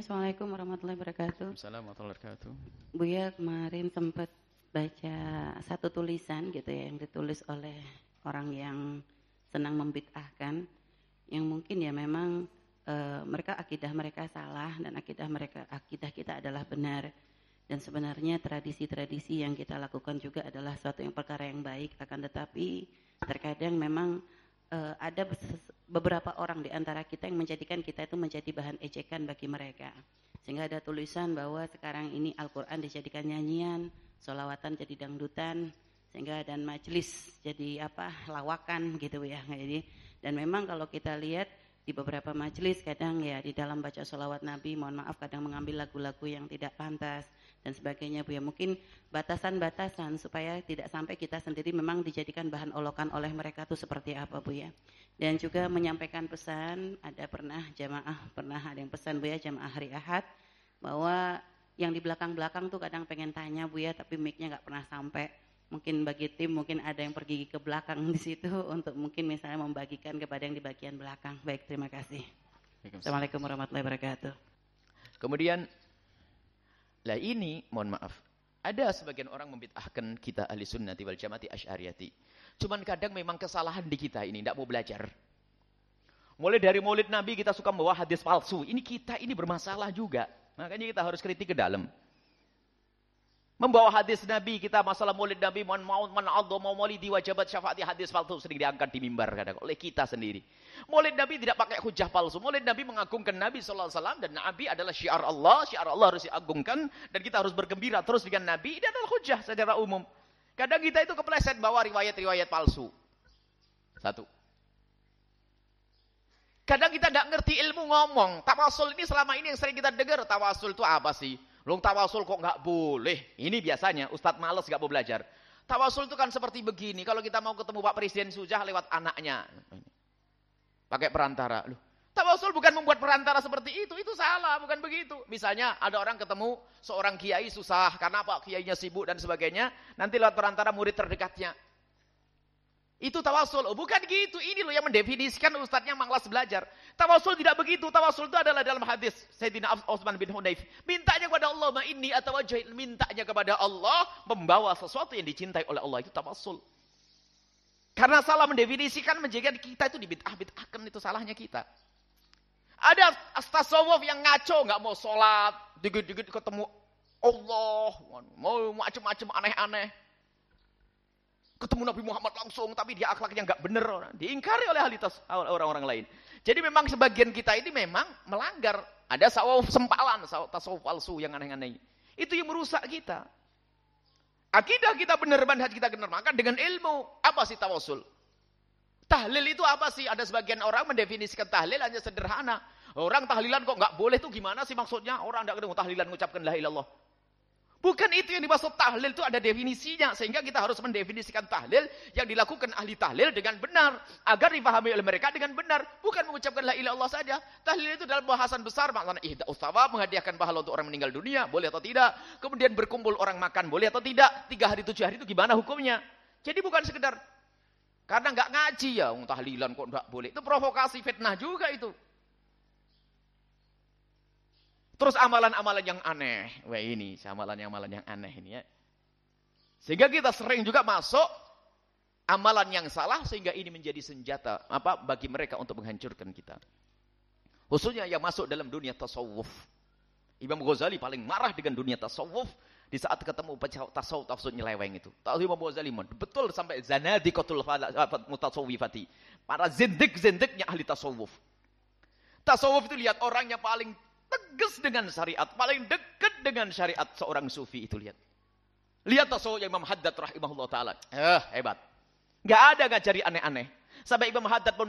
Waalaikumsalam warahmatullahi wabarakatuh. Buya kemarin sempat baca satu tulisan gitu ya yang ditulis oleh orang yang senang membid'ahkan yang mungkin ya memang e, mereka akidah mereka salah dan akidah mereka akidah kita adalah benar dan sebenarnya tradisi-tradisi yang kita lakukan juga adalah suatu yang perkara yang baik akan tetapi terkadang memang e, ada beberapa orang di antara kita yang menjadikan kita itu menjadi bahan ejekan bagi mereka sehingga ada tulisan bahwa sekarang ini Al-Quran dijadikan nyanyian, solawatan jadi dangdutan, sehingga dan majelis jadi apa lawakan gitu ya. Jadi dan memang kalau kita lihat di beberapa majelis kadang ya di dalam baca solawat Nabi mohon maaf kadang mengambil lagu-lagu yang tidak pantas dan sebagainya Bu ya. Mungkin batasan-batasan supaya tidak sampai kita sendiri memang dijadikan bahan olokan oleh mereka itu seperti apa Bu ya. Dan juga menyampaikan pesan ada pernah jamaah pernah ada yang pesan Bu ya jamaah hari Ahad bahwa yang di belakang-belakang tuh kadang pengen tanya Bu ya tapi mic-nya nggak pernah sampai mungkin bagi tim mungkin ada yang pergi ke belakang di situ untuk mungkin misalnya membagikan kepada yang di bagian belakang. Baik, terima kasih. Assalamualaikum warahmatullahi wabarakatuh. Kemudian, lah ini, mohon maaf, ada sebagian orang membid'ahkan kita ahli sunnati wal jamaati asyariyati. Cuman kadang memang kesalahan di kita ini, tidak mau belajar. Mulai dari maulid Nabi kita suka membawa hadis palsu. Ini kita ini bermasalah juga. Makanya kita harus kritik ke dalam. Membawa hadis Nabi kita masalah maulid Nabi man mau man mau maulidi wajibat syafaati hadis palsu sering diangkat di mimbar kadang oleh kita sendiri. Maulid Nabi tidak pakai hujah palsu. Maulid Nabi mengagungkan Nabi wasallam dan Nabi adalah syiar Allah, syiar Allah harus diagungkan dan kita harus bergembira terus dengan Nabi. Ini adalah hujah secara umum. Kadang kita itu kepleset bawa riwayat-riwayat palsu. Satu. Kadang kita tidak ngerti ilmu ngomong. Tawasul ini selama ini yang sering kita dengar. Tawasul itu apa sih? Long tawasul kok nggak boleh? Ini biasanya Ustadz males nggak mau belajar. Tawasul itu kan seperti begini. Kalau kita mau ketemu Pak Presiden Sujah lewat anaknya. Pakai perantara. Loh, tawasul bukan membuat perantara seperti itu. Itu salah, bukan begitu. Misalnya ada orang ketemu seorang kiai susah. Karena Pak Kiainya sibuk dan sebagainya. Nanti lewat perantara murid terdekatnya. Itu tawasul. Oh, bukan gitu. Ini loh yang mendefinisikan ustadznya malas belajar. Tawasul tidak begitu. Tawasul itu adalah dalam hadis Sayyidina Osman bin Hunayf. Mintanya kepada Allah, ma ini atau wajah. Mintanya kepada Allah, membawa sesuatu yang dicintai oleh Allah. Itu tawasul. Karena salah mendefinisikan menjadikan kita itu dibid'ah-bid'ahkan. Itu salahnya kita. Ada tasawuf yang ngaco, nggak mau sholat, dikit-dikit ketemu Allah, mau macam-macam aneh-aneh ketemu Nabi Muhammad langsung, tapi dia akhlaknya nggak benar, diingkari oleh ahli orang-orang lain. Jadi memang sebagian kita ini memang melanggar. Ada sawaf sempalan, tasawuf palsu yang aneh-aneh. Itu yang merusak kita. Akidah kita benar, manhaj kita benar. Maka dengan ilmu, apa sih tawasul? Tahlil itu apa sih? Ada sebagian orang mendefinisikan tahlil hanya sederhana. Orang tahlilan kok nggak boleh tuh gimana sih maksudnya? Orang tidak ketemu tahlilan mengucapkan la ilallah. Bukan itu yang dimaksud tahlil itu ada definisinya sehingga kita harus mendefinisikan tahlil yang dilakukan ahli tahlil dengan benar agar dipahami oleh mereka dengan benar bukan mengucapkan la ilaha Allah saja. Tahlil itu dalam bahasan besar maknanya ihda ustawa menghadiahkan pahala untuk orang meninggal dunia boleh atau tidak. Kemudian berkumpul orang makan boleh atau tidak. Tiga hari tujuh hari itu gimana hukumnya? Jadi bukan sekedar karena nggak ngaji ya tahlilan kok nggak boleh. Itu provokasi fitnah juga itu Terus amalan-amalan yang aneh. Wah ini, amalan-amalan yang aneh ini ya. Sehingga kita sering juga masuk amalan yang salah sehingga ini menjadi senjata apa bagi mereka untuk menghancurkan kita. Khususnya yang masuk dalam dunia tasawuf. Imam Ghazali paling marah dengan dunia tasawuf di saat ketemu tasawuf tasawuf nyeleweng itu. Tahu Imam Ghazali betul sampai zanadiqatul mutasawwifati. Para zindik-zindiknya ahli tasawuf. Tasawuf itu lihat orang yang paling tegas dengan syariat, paling dekat dengan syariat seorang sufi itu lihat. Lihat tasawuf Imam Haddad rahimahullah taala. Eh, hebat. Enggak ada ngajari aneh-aneh. Sampai Imam Haddad pun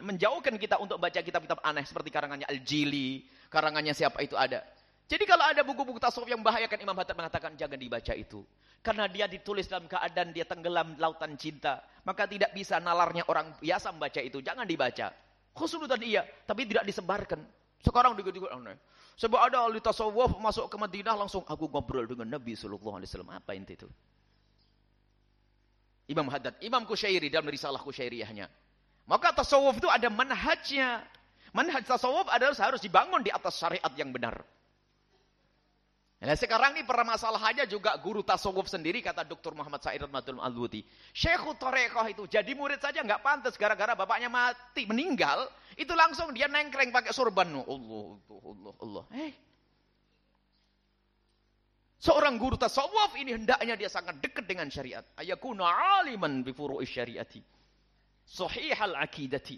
menjauhkan kita untuk baca kitab-kitab aneh seperti karangannya Al-Jili, karangannya siapa itu ada. Jadi kalau ada buku-buku tasawuf yang membahayakan Imam Haddad mengatakan jangan dibaca itu. Karena dia ditulis dalam keadaan dia tenggelam lautan cinta. Maka tidak bisa nalarnya orang biasa membaca itu. Jangan dibaca. Khusnudan iya, tapi tidak disebarkan. Sekarang juga-juga aneh. Sebab ada ahli tasawuf masuk ke Madinah langsung aku ngobrol dengan Nabi sallallahu alaihi wasallam. Apa inti itu? Imam Haddad, Imam Kusyairi dalam risalah Kusyairiyahnya. Maka tasawuf itu ada manhajnya. Manhaj tasawuf adalah harus dibangun di atas syariat yang benar. Nah, sekarang ini permasalahannya juga guru tasawuf sendiri kata Dr. Muhammad Sa'id Rahmatul Al-Buti. Syekhu Torekoh itu jadi murid saja nggak pantas gara-gara bapaknya mati meninggal, itu langsung dia nengkreng pakai sorban. Allah, Allah, Allah. Eh. Seorang guru tasawuf ini hendaknya dia sangat dekat dengan syariat. Ayakuna aliman bi furu'i syariati. Sahihal akidati.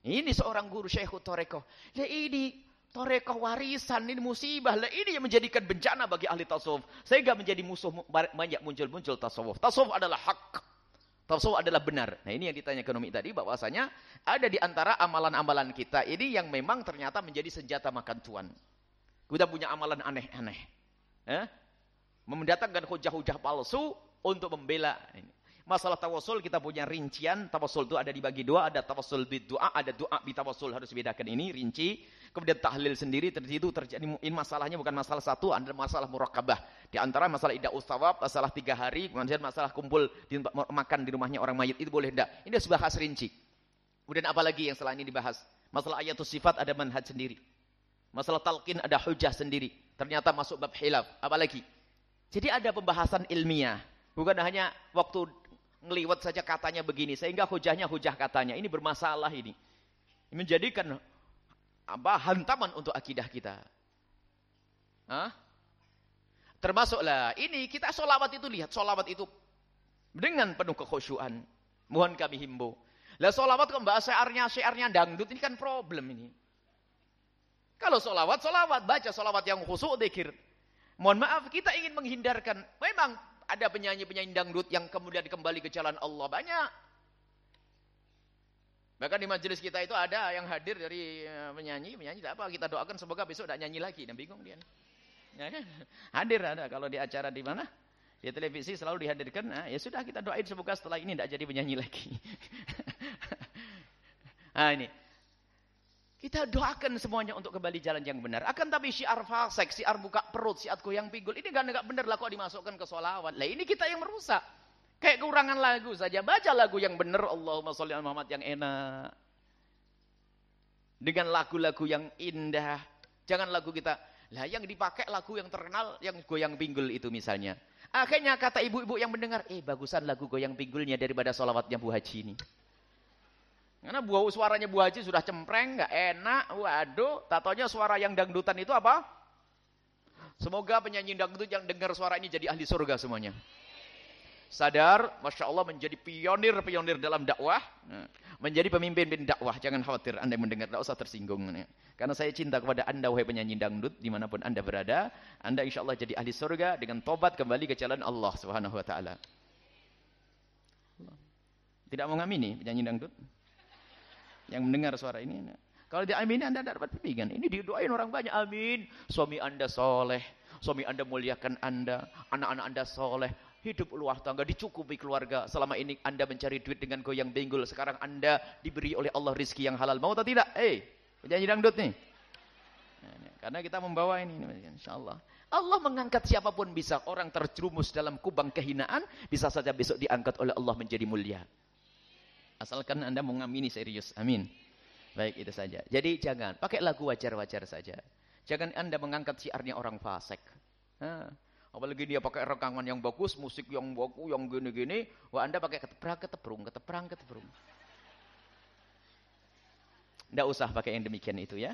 Ini seorang guru Syekhu Torekoh. Ya ini Torekoh warisan ini musibah. Lah ini yang menjadikan bencana bagi ahli tasawuf. Sehingga menjadi musuh banyak muncul-muncul tasawuf. Tasawuf adalah hak. Tasawuf adalah benar. Nah ini yang ditanya ekonomi tadi bahwasanya ada di antara amalan-amalan kita ini yang memang ternyata menjadi senjata makan tuan. Kita punya amalan aneh-aneh. Eh? Mendatangkan hujah-hujah palsu untuk membela ini. Masalah tawasul kita punya rincian. Tawasul itu ada dibagi dua. Ada tawasul doa, ada doa tawasul Harus bedakan ini, rinci. Kemudian tahlil sendiri. Itu terjadi, ini masalahnya bukan masalah satu. Ada masalah murakabah. Di antara masalah idah ustawab, masalah tiga hari. Kemudian masalah kumpul di, makan di rumahnya orang mayit. Itu boleh tidak. Ini harus bahas rinci. Kemudian apa lagi yang setelah ini dibahas? Masalah ayatul sifat ada manhaj sendiri. Masalah talqin ada hujah sendiri. Ternyata masuk bab hilaf. Apalagi? Jadi ada pembahasan ilmiah. Bukan hanya waktu ngeliwat saja katanya begini sehingga hujahnya hujah katanya. Ini bermasalah ini. Menjadikan apa hantaman untuk akidah kita. Hah? termasuklah ini kita solawat itu lihat solawat itu dengan penuh kekhusyuan. Mohon kami himbau lah solawat kok bahasa syiarnya syiarnya dangdut ini kan problem ini. Kalau solawat solawat. Baca solawat yang khusyuk dikir mohon maaf kita ingin menghindarkan. Memang ada penyanyi-penyanyi dangdut yang kemudian kembali ke jalan Allah banyak. Bahkan di majelis kita itu ada yang hadir dari eh, penyanyi, penyanyi apa kita doakan semoga besok tidak nyanyi lagi. Dan bingung dia. Ya, kan? hadir ada kalau di acara di mana? Di televisi selalu dihadirkan. Nah, ya sudah kita doain semoga setelah ini tidak jadi penyanyi lagi. nah ini kita doakan semuanya untuk kembali jalan yang benar. Akan tapi syiar fasek, syiar buka perut, syiar goyang pinggul. Ini kan enggak benar lah kok dimasukkan ke solawat. Lah ini kita yang merusak. Kayak kekurangan lagu saja. Baca lagu yang benar. Allahumma sholli ala Muhammad yang enak. Dengan lagu-lagu yang indah. Jangan lagu kita. Lah yang dipakai lagu yang terkenal, yang goyang pinggul itu misalnya. Akhirnya kata ibu-ibu yang mendengar, eh bagusan lagu goyang pinggulnya daripada solawatnya Bu Haji ini. Karena buah suaranya Bu Haji sudah cempreng, nggak enak. Waduh, tatonya suara yang dangdutan itu apa? Semoga penyanyi dangdut yang dengar suara ini jadi ahli surga semuanya. Sadar, Masya Allah menjadi pionir-pionir dalam dakwah. Menjadi pemimpin dakwah. Jangan khawatir Anda yang mendengar, tidak usah tersinggung. Karena saya cinta kepada Anda, wahai penyanyi dangdut, di mana pun Anda berada. Anda insya Allah jadi ahli surga dengan tobat kembali ke jalan Allah Subhanahu Wa Taala. Tidak mau ngamini penyanyi dangdut? Yang mendengar suara ini. Kalau di amin Anda dapat bimbingan. Ini didoain orang banyak. Amin. Suami Anda soleh. Suami Anda muliakan Anda. Anak-anak Anda soleh. Hidup luar tangga. Dicukupi keluarga. Selama ini Anda mencari duit dengan goyang binggul. Sekarang Anda diberi oleh Allah rizki yang halal. Mau atau tidak? Eh, hey, penyanyi dangdut nih. Karena kita membawa ini. Insya Allah. Allah mengangkat siapa pun bisa. Orang terjerumus dalam kubang kehinaan. Bisa saja besok diangkat oleh Allah menjadi mulia. Asalkan Anda mengamini serius. Amin. Baik, itu saja. Jadi jangan. Pakai lagu wajar-wajar saja. Jangan Anda mengangkat siarnya orang fasik. Nah, apalagi dia pakai rekaman yang bagus, musik yang bagus, yang gini-gini. Wah, Anda pakai keteprang, keteprung, keteprang, keteprung. Tidak usah pakai yang demikian itu ya.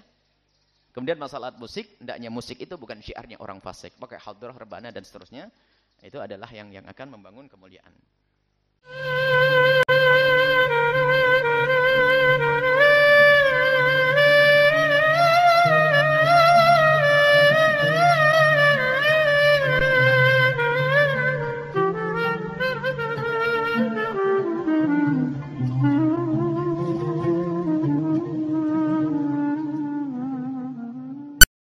Kemudian masalah musik, hendaknya musik itu bukan syiarnya orang fasik. Pakai hadrah, rebana dan seterusnya. Itu adalah yang yang akan membangun kemuliaan.